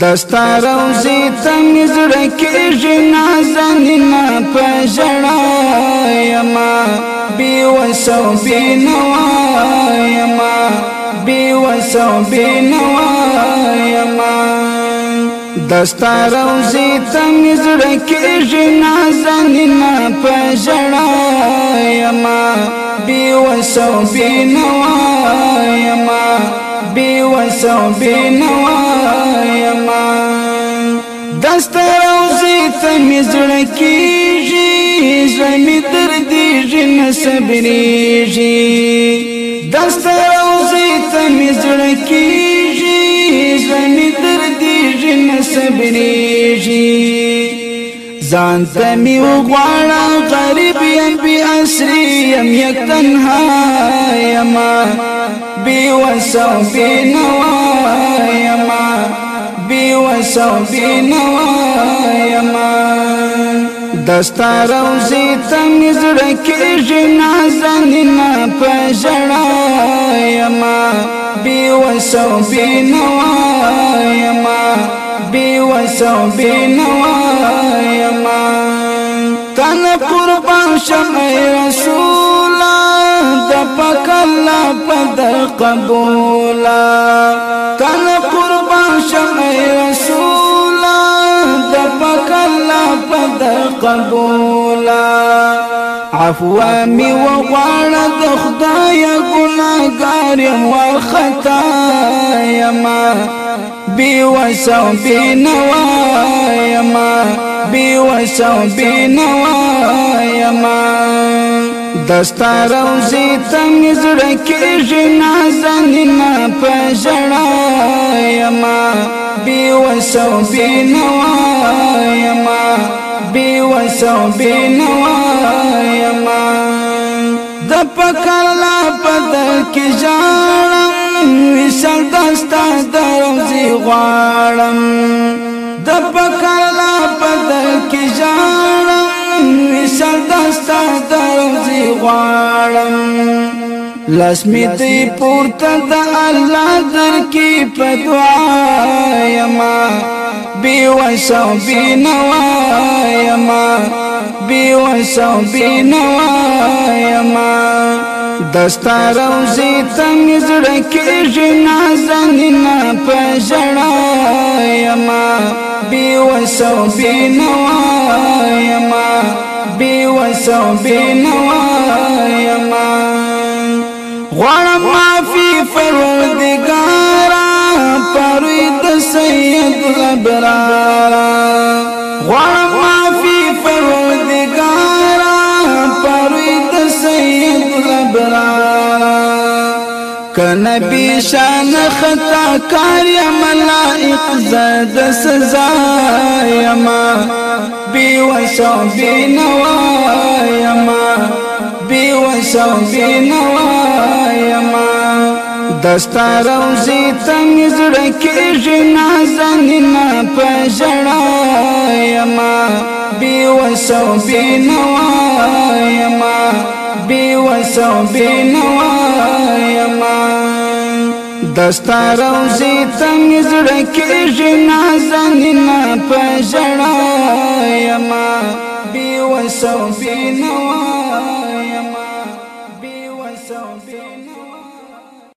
دستا روزی تمیز رکی جنا زنینا پجڑا یما بی وسو بی نوا یما بی وسو بی نوا یما دستا روزی تمیز رکی جنا زنینا پجڑا یما بی وسو بی نوا یما بی وسو بی نوا استر او زی تمی زڑکیجی زمی دردیجی نصبریجی دستر او زی تمی زڑکیجی زمی دردیجی نصبریجی ځان تمی وغواړه غریب یم بی اسری یم یک تنها یما بی وسو بی نوا یما سو بینواما دستا روزی تم زرکی جنا زنینا پجڑایما بی وسو بینوایما بی وسو بینوایما تن قربان شمع رسولا دپکلا پدر قبولا تن قبولا عفوا مي وغواړه دخدا يا ګناګار یم او يا ما بي وسو بي نوا یم بي وسو بي نوا یم دستا روزی تم زړکی جنا زنن په جړا یم بي وسو بي نوا بی وسو بی نوایما د پکلا پد کی جانم وسل دستا دروزی غواړم د پکلا پد کی جانم وسل دستا دروزی غواړم لسمی تی پورتا دا اللہ در کی پدعا یما بی وسو بی نوایما بی وسو بی نوایما دستا روزی تنگ زڑکی جنا زنینا پجڑایما بی وسو بی نوایما بی وسو بی نوایما كنبي شان خطا کار ملائق زاد سزا ما بي وشو بي نوا ما بي وشو بي نوا ما دستا روزی تنگ زڑکی جنا زنینا پجڑا یما بی وسو بی نوا یما بی وسو بی نوا یما دستا روزی تنگ زڑکی جنا زنینا پجڑا یما بی وسو بی نوا یما بی وسو